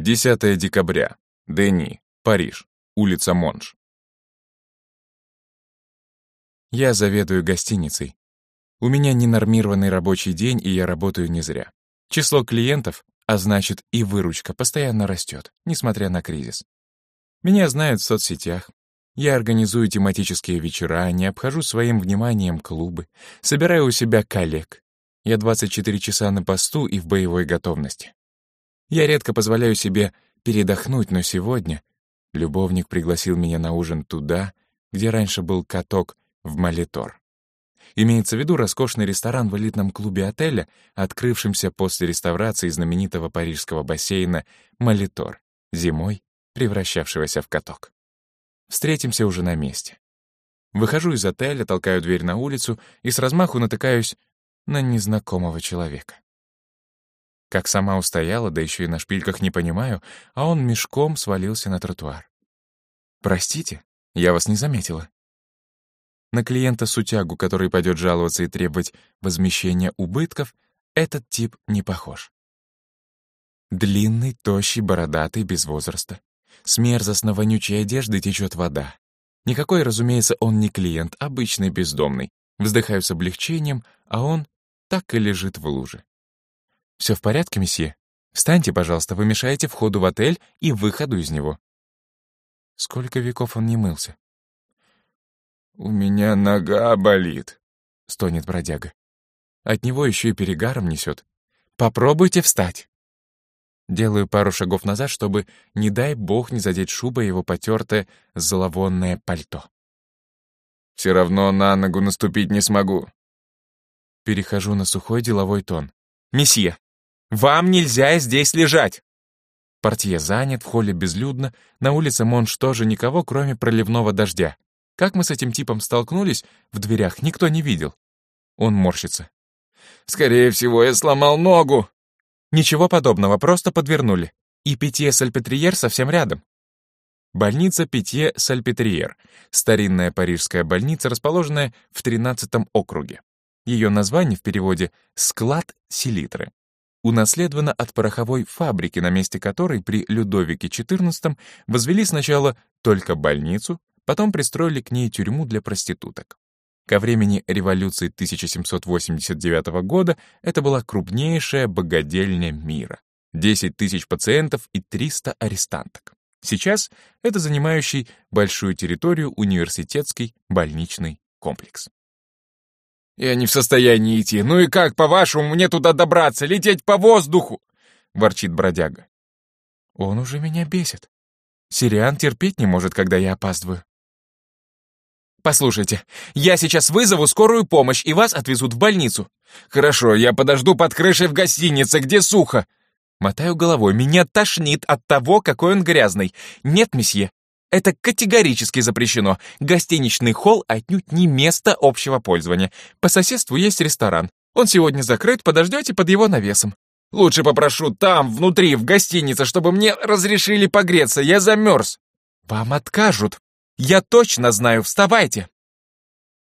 10 декабря. Дени, Париж. Улица Монж. Я заведую гостиницей. У меня ненормированный рабочий день, и я работаю не зря. Число клиентов, а значит и выручка, постоянно растет, несмотря на кризис. Меня знают в соцсетях. Я организую тематические вечера, не обхожу своим вниманием клубы, собираю у себя коллег. Я 24 часа на посту и в боевой готовности. Я редко позволяю себе передохнуть, но сегодня любовник пригласил меня на ужин туда, где раньше был каток в Молитор. Имеется в виду роскошный ресторан в элитном клубе отеля, открывшемся после реставрации знаменитого парижского бассейна Молитор, зимой превращавшегося в каток. Встретимся уже на месте. Выхожу из отеля, толкаю дверь на улицу и с размаху натыкаюсь на незнакомого человека. Как сама устояла, да еще и на шпильках не понимаю, а он мешком свалился на тротуар. «Простите, я вас не заметила». На клиента-сутягу, который пойдет жаловаться и требовать возмещения убытков, этот тип не похож. Длинный, тощий, бородатый, без возраста. С мерзостно-вонючей одежды течет вода. Никакой, разумеется, он не клиент, обычный бездомный. Вздыхаю с облегчением, а он так и лежит в луже. «Все в порядке, месье? Встаньте, пожалуйста, вы мешаете входу в отель и выходу из него». Сколько веков он не мылся? «У меня нога болит», — стонет бродяга. От него еще и перегаром несет. «Попробуйте встать». Делаю пару шагов назад, чтобы, не дай бог, не задеть шуба его потертое зловонное пальто. «Все равно на ногу наступить не смогу». Перехожу на сухой деловой тон. «Месье, вам нельзя здесь лежать!» Портье занят, в холле безлюдно, на улице Монш тоже никого, кроме проливного дождя. Как мы с этим типом столкнулись, в дверях никто не видел. Он морщится. «Скорее всего, я сломал ногу». Ничего подобного, просто подвернули. И Питье-Сальпетриер совсем рядом. Больница Питье-Сальпетриер. Старинная парижская больница, расположенная в 13 округе. Ее название в переводе «склад селитры» унаследована от пороховой фабрики, на месте которой при Людовике XIV возвели сначала только больницу, Потом пристроили к ней тюрьму для проституток. Ко времени революции 1789 года это была крупнейшая богадельня мира. 10 тысяч пациентов и 300 арестанток. Сейчас это занимающий большую территорию университетский больничный комплекс. «Я не в состоянии идти. Ну и как, по-вашему, мне туда добраться? Лететь по воздуху?» — ворчит бродяга. «Он уже меня бесит. Сириан терпеть не может, когда я опаздываю. «Послушайте, я сейчас вызову скорую помощь, и вас отвезут в больницу». «Хорошо, я подожду под крышей в гостинице, где сухо». Мотаю головой, меня тошнит от того, какой он грязный. Нет, месье, это категорически запрещено. Гостиничный холл отнюдь не место общего пользования. По соседству есть ресторан. Он сегодня закрыт, подождете под его навесом. Лучше попрошу там, внутри, в гостинице, чтобы мне разрешили погреться, я замерз. Вам откажут. Я точно знаю, вставайте!»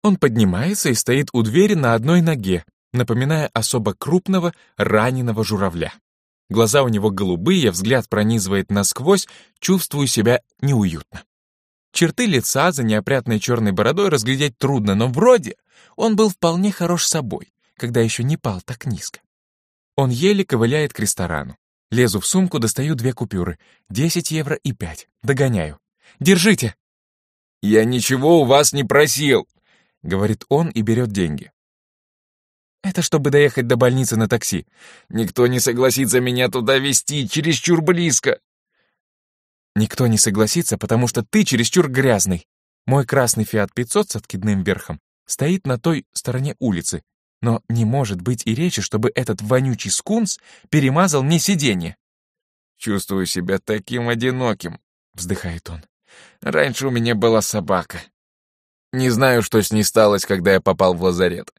Он поднимается и стоит у двери на одной ноге, напоминая особо крупного раненого журавля. Глаза у него голубые, взгляд пронизывает насквозь, чувствую себя неуютно. Черты лица за неопрятной черной бородой разглядеть трудно, но вроде он был вполне хорош собой, когда еще не пал так низко. Он еле ковыляет к ресторану. Лезу в сумку, достаю две купюры. Десять евро и пять. Догоняю. «Держите!» «Я ничего у вас не просил», — говорит он и берет деньги. «Это чтобы доехать до больницы на такси. Никто не согласится меня туда везти, чересчур близко». «Никто не согласится, потому что ты чересчур грязный. Мой красный Фиат 500 с откидным верхом стоит на той стороне улицы, но не может быть и речи, чтобы этот вонючий скунс перемазал мне сиденье». «Чувствую себя таким одиноким», — вздыхает он. Раньше у меня была собака. Не знаю, что с ней сталось, когда я попал в лазарет.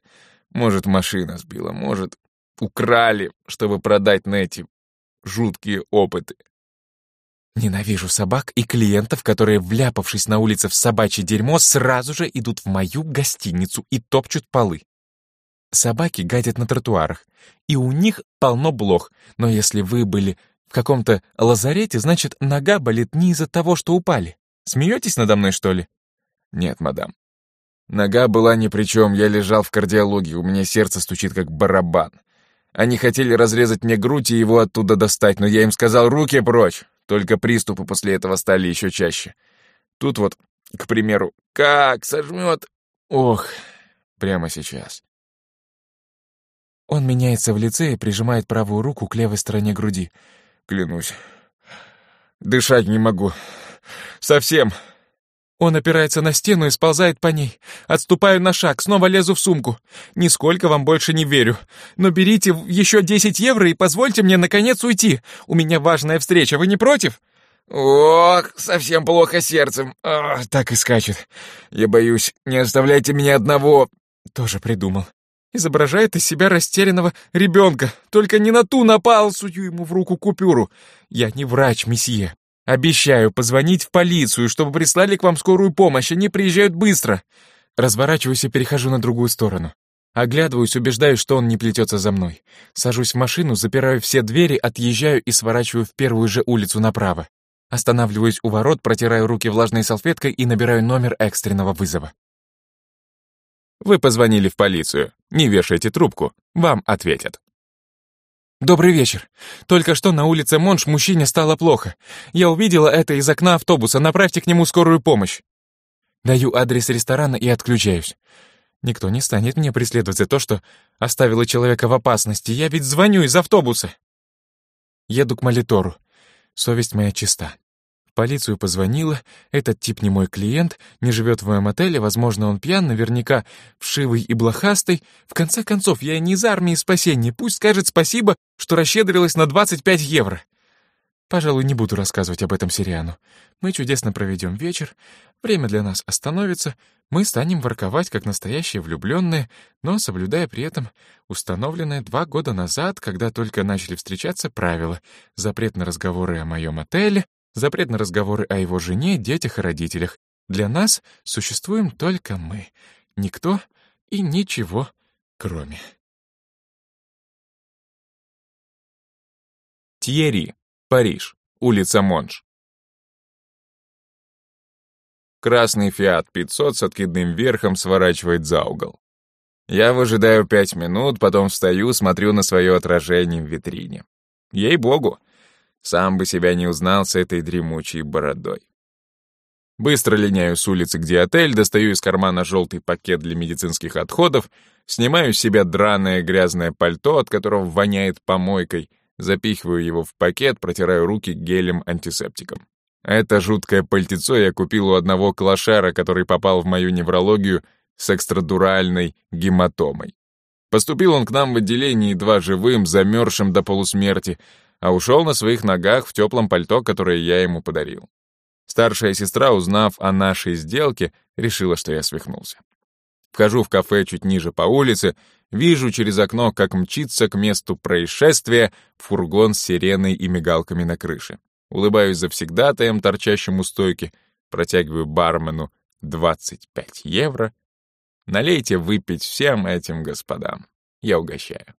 Может, машина сбила, может, украли, чтобы продать на эти жуткие опыты. Ненавижу собак и клиентов, которые, вляпавшись на улице в собачье дерьмо, сразу же идут в мою гостиницу и топчут полы. Собаки гадят на тротуарах, и у них полно блох, но если вы были В каком-то лазарете, значит, нога болит не из-за того, что упали. Смеетесь надо мной, что ли? Нет, мадам. Нога была ни при чем, я лежал в кардиологии, у меня сердце стучит как барабан. Они хотели разрезать мне грудь и его оттуда достать, но я им сказал «руки прочь». Только приступы после этого стали еще чаще. Тут вот, к примеру, как сожмет... Ох, прямо сейчас. Он меняется в лице и прижимает правую руку к левой стороне груди. Клянусь. Дышать не могу. Совсем. Он опирается на стену и сползает по ней. Отступаю на шаг, снова лезу в сумку. Нисколько вам больше не верю. Но берите еще 10 евро и позвольте мне, наконец, уйти. У меня важная встреча, вы не против?» «Ох, совсем плохо сердцем. Ох, так и скачет. Я боюсь, не оставляйте меня одного». Тоже придумал. Изображает из себя растерянного ребенка. Только не на ту напал, сую ему в руку купюру. Я не врач, месье. Обещаю позвонить в полицию, чтобы прислали к вам скорую помощь. Они приезжают быстро. Разворачиваюсь и перехожу на другую сторону. Оглядываюсь, убеждаюсь, что он не плетется за мной. Сажусь в машину, запираю все двери, отъезжаю и сворачиваю в первую же улицу направо. Останавливаюсь у ворот, протираю руки влажной салфеткой и набираю номер экстренного вызова. Вы позвонили в полицию. Не вешайте трубку. Вам ответят. «Добрый вечер. Только что на улице Монш мужчине стало плохо. Я увидела это из окна автобуса. Направьте к нему скорую помощь». Даю адрес ресторана и отключаюсь. Никто не станет мне преследовать за то, что оставила человека в опасности. Я ведь звоню из автобуса. Еду к Молитору. Совесть моя чиста полицию позвонила, этот тип не мой клиент, не живет в моем отеле, возможно, он пьян, наверняка вшивый и блохастый. В конце концов, я не из армии спасения, пусть скажет спасибо, что расщедрилась на 25 евро. Пожалуй, не буду рассказывать об этом Сириану. Мы чудесно проведем вечер, время для нас остановится, мы станем ворковать, как настоящие влюбленные, но соблюдая при этом установленное два года назад, когда только начали встречаться правила, запрет на разговоры о моем отеле, запрет на разговоры о его жене, детях и родителях. Для нас существуем только мы. Никто и ничего кроме. Тьерри, Париж, улица Монж. Красный Фиат 500 с откидным верхом сворачивает за угол. Я выжидаю пять минут, потом встаю, смотрю на свое отражение в витрине. Ей-богу, сам бы себя не узнал с этой дремучей бородой. Быстро линяю с улицы, где отель, достаю из кармана желтый пакет для медицинских отходов, снимаю с себя драное грязное пальто, от которого воняет помойкой, запихиваю его в пакет, протираю руки гелем-антисептиком. Это жуткое пальтецо я купил у одного клошара, который попал в мою неврологию с экстрадуральной гематомой. Поступил он к нам в отделении едва живым, замерзшим до полусмерти, а ушел на своих ногах в теплом пальто, которое я ему подарил. Старшая сестра, узнав о нашей сделке, решила, что я свихнулся. Вхожу в кафе чуть ниже по улице, вижу через окно, как мчится к месту происшествия фургон с сиреной и мигалками на крыше. Улыбаюсь завсегдатаем, торчащим у стойки, протягиваю бармену 25 евро. Налейте выпить всем этим господам. Я угощаю.